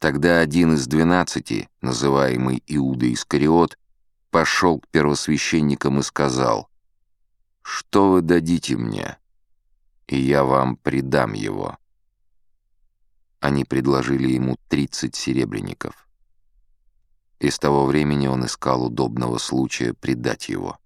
Тогда один из двенадцати, называемый Иуда Искариот, пошел к первосвященникам и сказал, «Что вы дадите мне, и я вам предам его?» Они предложили ему тридцать серебряников. И с того времени он искал удобного случая предать его.